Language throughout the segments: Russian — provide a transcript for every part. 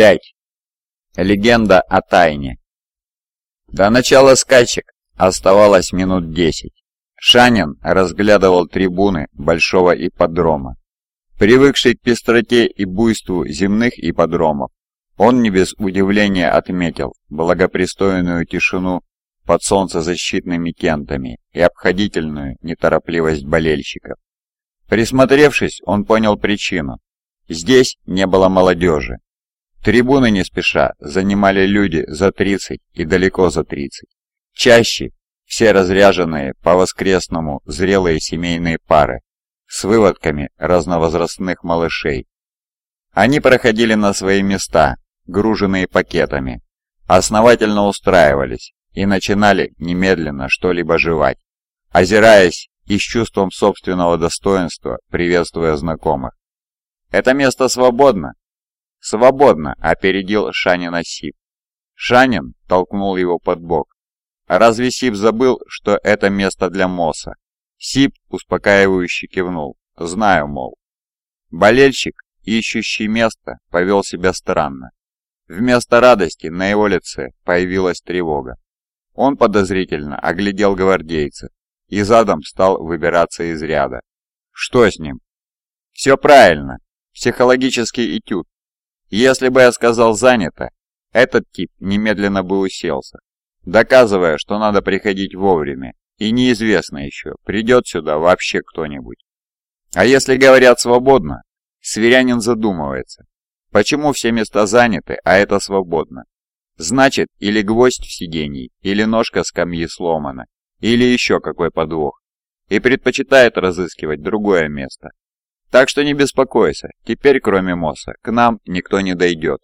5. Легенда о тайне. До начала скачек оставалось минут 10. Шанин разглядывал трибуны большого ипподрома. Привыкший к пестроте и буйству земных ипподромов, он не без удивления отметил благопристойную тишину под солнцезащитными кентами и обходительную неторопливость болельщиков. Присмотревшись, он понял причину. Здесь не было молодежи. Трибуны не спеша занимали люди за 30 и далеко за 30. Чаще все разряженные по-воскресному зрелые семейные пары с выводками разновозрастных малышей. Они проходили на свои места, груженные пакетами, основательно устраивались и начинали немедленно что-либо жевать, озираясь и с чувством собственного достоинства приветствуя знакомых. «Это место свободно?» «Свободно!» — опередил Шанина Сип. Шанин толкнул его под бок. «Разве Сип забыл, что это место для Моса?» Сип успокаивающе кивнул. «Знаю, мол». Болельщик, ищущий место, повел себя странно. Вместо радости на его лице появилась тревога. Он подозрительно оглядел гвардейцев и задом стал выбираться из ряда. Что с ним? Все правильно. Психологический этюд. Если бы я сказал «занято», этот тип немедленно бы уселся, доказывая, что надо приходить вовремя, и неизвестно еще, придет сюда вообще кто-нибудь. А если говорят свободно, сверянин задумывается, почему все места заняты, а это свободно. Значит, или гвоздь в сиденье, или ножка скамьи сломана, или еще какой подвох, и предпочитает разыскивать другое место, так что не беспокойся, теперь кроме Мосса к нам никто не дойдет.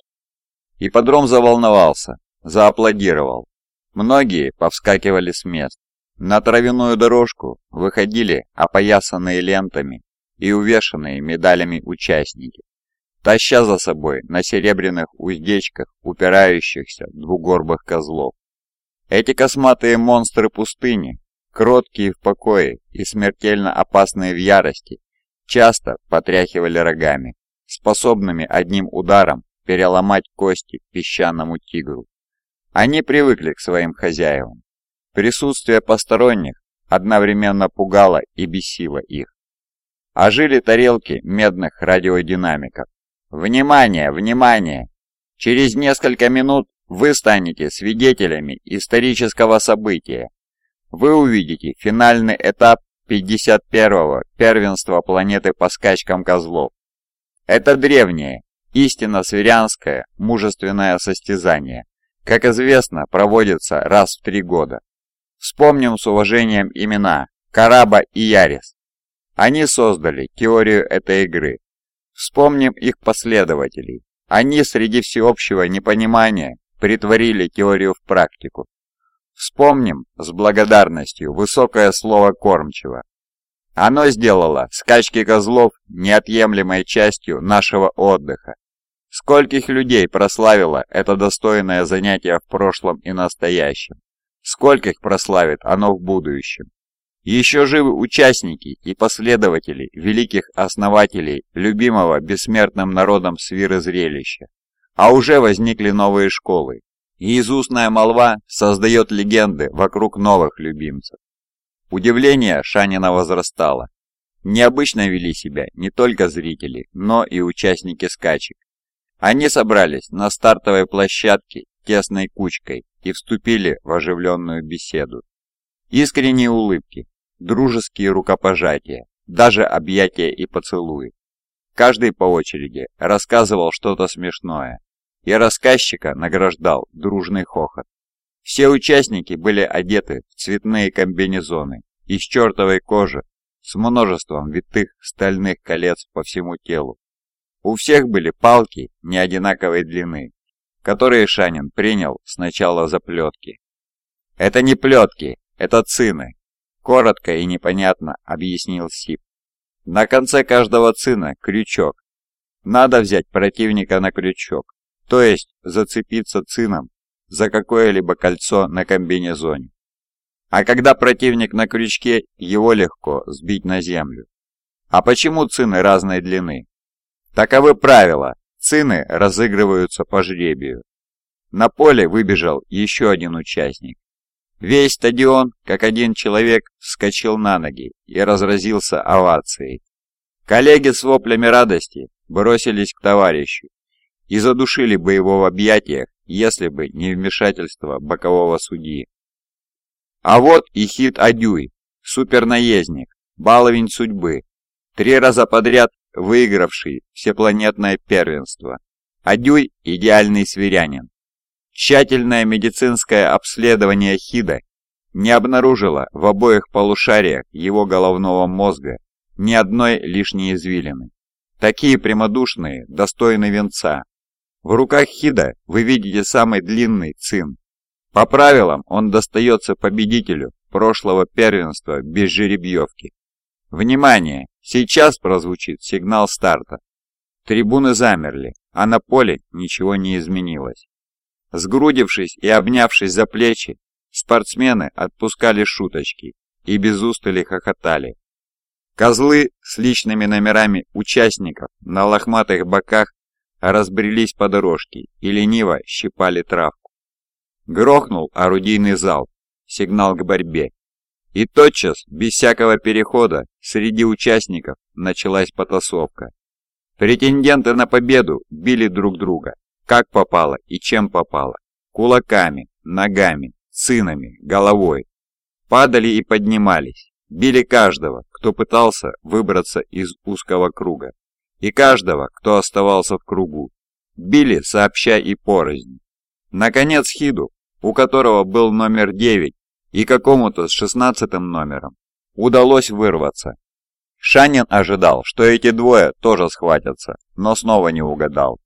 Ипподром заволновался, зааплодировал. Многие повскакивали с мест. На травяную дорожку выходили опоясанные лентами и увешанные медалями участники, таща за собой на серебряных уздечках упирающихся двугорбых козлов. Эти косматые монстры пустыни, кроткие в покое и смертельно опасные в ярости, часто потряхивали рогами, способными одним ударом переломать кости песчаному тигру. Они привыкли к своим хозяевам. Присутствие посторонних одновременно пугало и бесило их. Ожили тарелки медных радиодинамиков. «Внимание! Внимание! Через несколько минут вы станете свидетелями исторического события. Вы увидите финальный этап 51-го первенства планеты по скачкам козлов. Это древнее, истинно сверянское, мужественное состязание. Как известно, проводится раз в три года. Вспомним с уважением имена Караба и Ярис. Они создали теорию этой игры. Вспомним их последователей. Они среди всеобщего непонимания притворили теорию в практику. Вспомним с благодарностью высокое слово кормчего. Оно сделало скачки козлов неотъемлемой частью нашего отдыха. Скольких людей прославило это достойное занятие в прошлом и настоящем. Скольких прославит оно в будущем. Еще живы участники и последователи великих основателей любимого бессмертным народом свиры зрелища. А уже возникли новые школы, и изустная молва создает легенды вокруг новых любимцев. Удивление Шанина возрастало. Необычно вели себя не только зрители, но и участники скачек. Они собрались на стартовой площадке тесной кучкой и вступили в оживленную беседу. Искренние улыбки, дружеские рукопожатия, даже объятия и поцелуи. Каждый по очереди рассказывал что-то смешное, и рассказчика награждал дружный хохот. Все участники были одеты в цветные комбинезоны из чертовой кожи с множеством витых стальных колец по всему телу. У всех были палки неодинаковой длины, которые Шанин принял сначала за плетки. «Это не плетки, это цины», — коротко и непонятно объяснил Сип. «На конце каждого цина крючок. Надо взять противника на крючок то есть зацепиться цином за какое-либо кольцо на комбинезоне. А когда противник на крючке, его легко сбить на землю. А почему цины разной длины? Таковы правила. Цины разыгрываются по жребию. На поле выбежал еще один участник. Весь стадион, как один человек, вскочил на ноги и разразился овацией. Коллеги с воплями радости бросились к товарищу и задушили бы его в объятиях, если бы не вмешательство бокового судьи. А вот и хит Адюй, супернаездник, баловень судьбы, три раза подряд выигравший всепланетное первенство. Адюй – идеальный сверянин. Тщательное медицинское обследование Хида не обнаружило в обоих полушариях его головного мозга ни одной лишней извилины. Такие прямодушные, достойны венца. В руках Хида вы видите самый длинный цин. По правилам он достается победителю прошлого первенства без жеребьевки. Внимание! Сейчас прозвучит сигнал старта. Трибуны замерли, а на поле ничего не изменилось. Сгрудившись и обнявшись за плечи, спортсмены отпускали шуточки и без устали хохотали. Козлы с личными номерами участников на лохматых боках разбрелись по дорожке и лениво щипали травку. Грохнул орудийный залп, сигнал к борьбе. И тотчас, без всякого перехода, среди участников началась потасовка. Претенденты на победу били друг друга, как попало и чем попало. Кулаками, ногами, цинами, головой. Падали и поднимались. Били каждого, кто пытался выбраться из узкого круга. И каждого, кто оставался в кругу. Били сообща и порознь. Наконец Хиду, у которого был номер 9 и какому-то с шестнадцатым номером, удалось вырваться. Шанин ожидал, что эти двое тоже схватятся, но снова не угадал.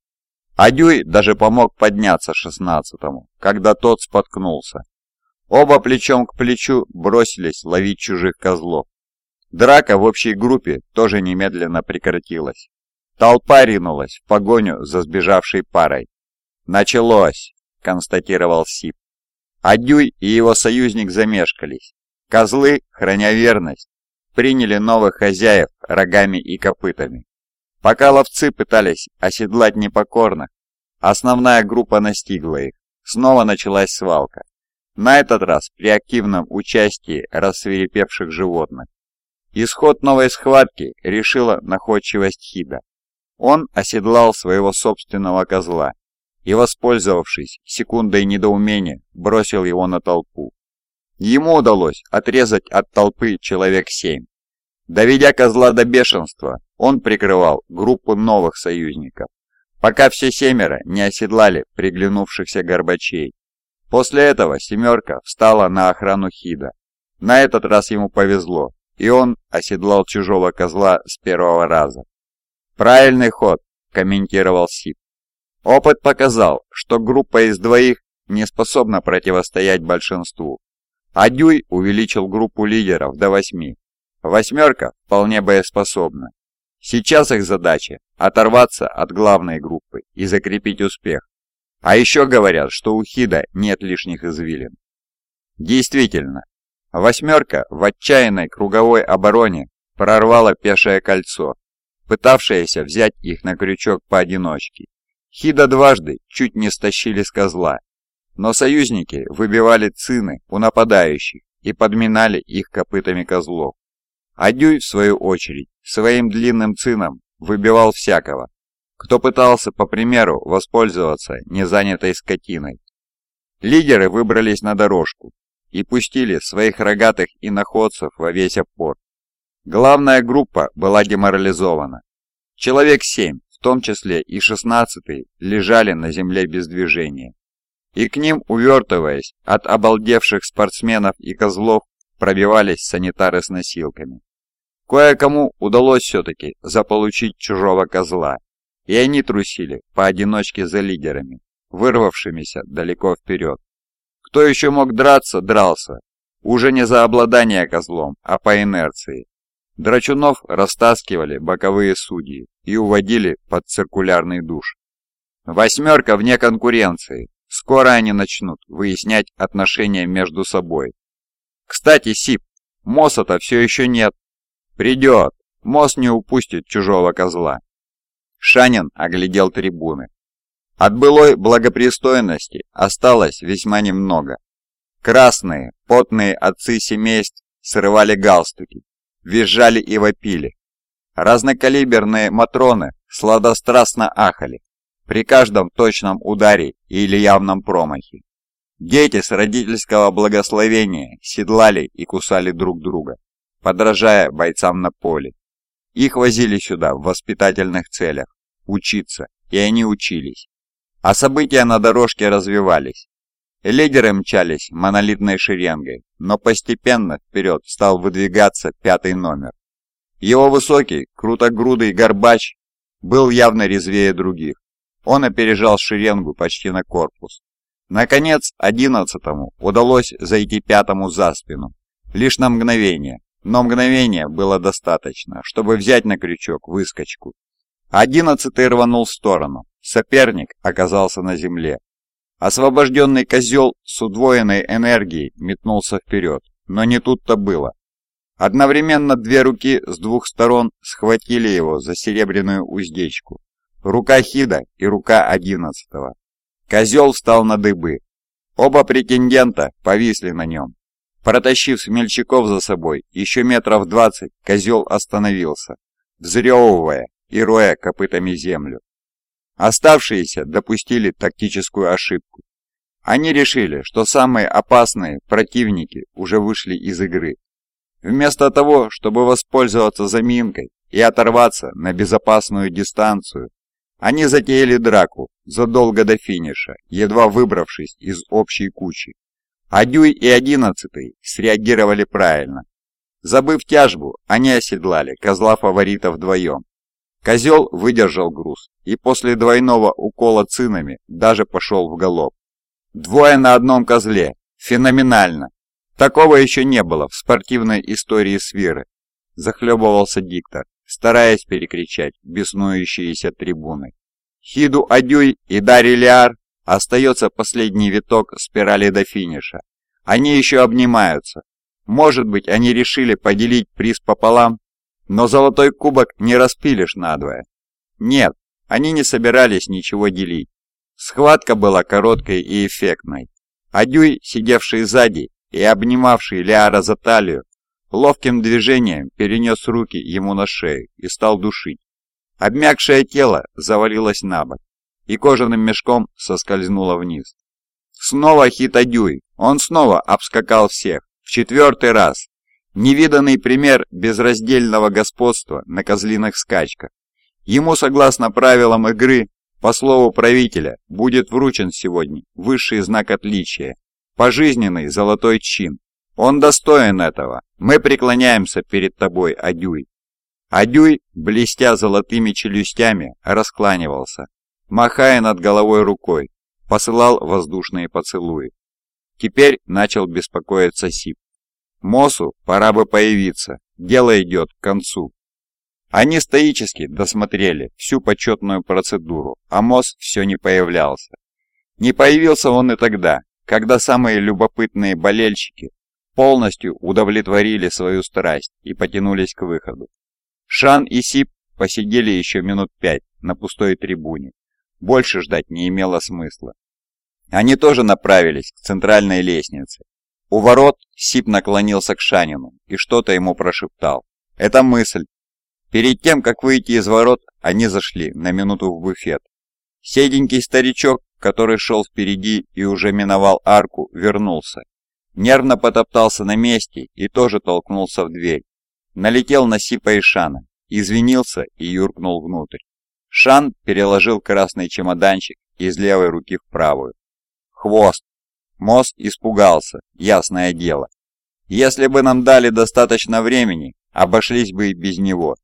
Адюй даже помог подняться шестнадцатому, когда тот споткнулся. Оба плечом к плечу бросились ловить чужих козлов. Драка в общей группе тоже немедленно прекратилась. Толпа ринулась в погоню за сбежавшей парой. «Началось!» – констатировал Сип. Адюй и его союзник замешкались. Козлы, храня верность, приняли новых хозяев рогами и копытами. Пока ловцы пытались оседлать непокорных, основная группа настигла их. Снова началась свалка. На этот раз при активном участии рассверепевших животных. Исход новой схватки решила находчивость Хида. Он оседлал своего собственного козла и, воспользовавшись секундой недоумения, бросил его на толпу. Ему удалось отрезать от толпы человек семь. Доведя козла до бешенства, он прикрывал группу новых союзников, пока все семеро не оседлали приглянувшихся горбачей. После этого «семерка» встала на охрану Хида. На этот раз ему повезло, и он оседлал чужого козла с первого раза. «Правильный ход», – комментировал Сип. Опыт показал, что группа из двоих не способна противостоять большинству. Адюй увеличил группу лидеров до восьми. Восьмерка вполне боеспособна. Сейчас их задача – оторваться от главной группы и закрепить успех. А еще говорят, что у Хида нет лишних извилин. Действительно, восьмерка в отчаянной круговой обороне прорвала пешее кольцо, пытавшееся взять их на крючок поодиночке. Хида дважды чуть не стащили с козла, но союзники выбивали цины у нападающих и подминали их копытами козлов. А Дюй, в свою очередь, своим длинным цином выбивал всякого, кто пытался, по примеру, воспользоваться незанятой скотиной. Лидеры выбрались на дорожку и пустили своих рогатых иноходцев во весь опор. Главная группа была деморализована. Человек семь, в том числе и шестнадцатый, лежали на земле без движения. И к ним, увертываясь от обалдевших спортсменов и козлов, пробивались санитары с носилками. Кое-кому удалось все-таки заполучить чужого козла, и они трусили поодиночке за лидерами, вырвавшимися далеко вперед. Кто еще мог драться, дрался, уже не за обладание козлом, а по инерции. Драчунов растаскивали боковые судьи и уводили под циркулярный душ. Восьмерка вне конкуренции. Скоро они начнут выяснять отношения между собой. Кстати, Сип, Мосса-то все еще нет. Придет. Мосс не упустит чужого козла. Шанин оглядел трибуны. От былой благопристойности осталось весьма немного. Красные, потные отцы семейств срывали галстуки, визжали и вопили. Разнокалиберные матроны сладострастно ахали при каждом точном ударе или явном промахе. Дети с родительского благословения седлали и кусали друг друга, подражая бойцам на поле. Их возили сюда в воспитательных целях, учиться, и они учились. А события на дорожке развивались. Лидеры мчались монолитной шеренгой, но постепенно вперед стал выдвигаться пятый номер. Его высокий, крутогрудый горбач был явно резвее других. Он опережал шеренгу почти на корпус. Наконец, одиннадцатому удалось зайти пятому за спину. Лишь на мгновение, но мгновения было достаточно, чтобы взять на крючок выскочку. Одиннадцатый рванул в сторону. Соперник оказался на земле. Освобожденный козел с удвоенной энергией метнулся вперед, но не тут-то было. Одновременно две руки с двух сторон схватили его за серебряную уздечку. Рука Хида и рука одиннадцатого. Козел встал на дыбы. Оба претендента повисли на нем. Протащив смельчаков за собой еще метров двадцать, козел остановился, взрёвывая и роя копытами землю. Оставшиеся допустили тактическую ошибку. Они решили, что самые опасные противники уже вышли из игры. Вместо того, чтобы воспользоваться заминкой и оторваться на безопасную дистанцию, они затеяли драку задолго до финиша, едва выбравшись из общей кучи. Адюй и Одиннадцатый среагировали правильно. Забыв тяжбу, они оседлали козла фаворита вдвоем. Козел выдержал груз и после двойного укола цинами даже пошел в галоп. Двое на одном козле. Феноменально. Такого еще не было в спортивной истории Свиры. Захлебывался диктор, стараясь перекричать беснующиеся трибуны. Хиду Адюй и Дари Лиар Остается последний виток спирали до финиша. Они еще обнимаются. Может быть, они решили поделить приз пополам, но золотой кубок не распилишь надвое. Нет, они не собирались ничего делить. Схватка была короткой и эффектной. Адюй, сидевший сзади и обнимавший Лиара за талию, ловким движением перенес руки ему на шею и стал душить. Обмякшее тело завалилось на бок и кожаным мешком соскользнула вниз. Снова хитодюй, он снова обскакал всех, в четвертый раз. Невиданный пример безраздельного господства на козлиных скачках. Ему, согласно правилам игры, по слову правителя, будет вручен сегодня высший знак отличия, пожизненный золотой чин. Он достоин этого. Мы преклоняемся перед тобой, Адюй. Адюй, блестя золотыми челюстями, раскланивался махая над головой рукой, посылал воздушные поцелуи. Теперь начал беспокоиться Сип. Мосу пора бы появиться, дело идет к концу. Они стоически досмотрели всю почетную процедуру, а Мос все не появлялся. Не появился он и тогда, когда самые любопытные болельщики полностью удовлетворили свою страсть и потянулись к выходу. Шан и Сип посидели еще минут пять на пустой трибуне, больше ждать не имело смысла. Они тоже направились к центральной лестнице. У ворот Сип наклонился к Шанину и что-то ему прошептал. Это мысль. Перед тем, как выйти из ворот, они зашли на минуту в буфет. Седенький старичок, который шел впереди и уже миновал арку, вернулся. Нервно потоптался на месте и тоже толкнулся в дверь. Налетел на Сипа и Шана, извинился и юркнул внутрь. Шан переложил красный чемоданчик из левой руки в правую. Хвост. Мосс испугался, ясное дело. Если бы нам дали достаточно времени, обошлись бы и без него.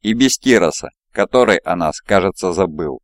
И без Кироса, который о нас, кажется, забыл.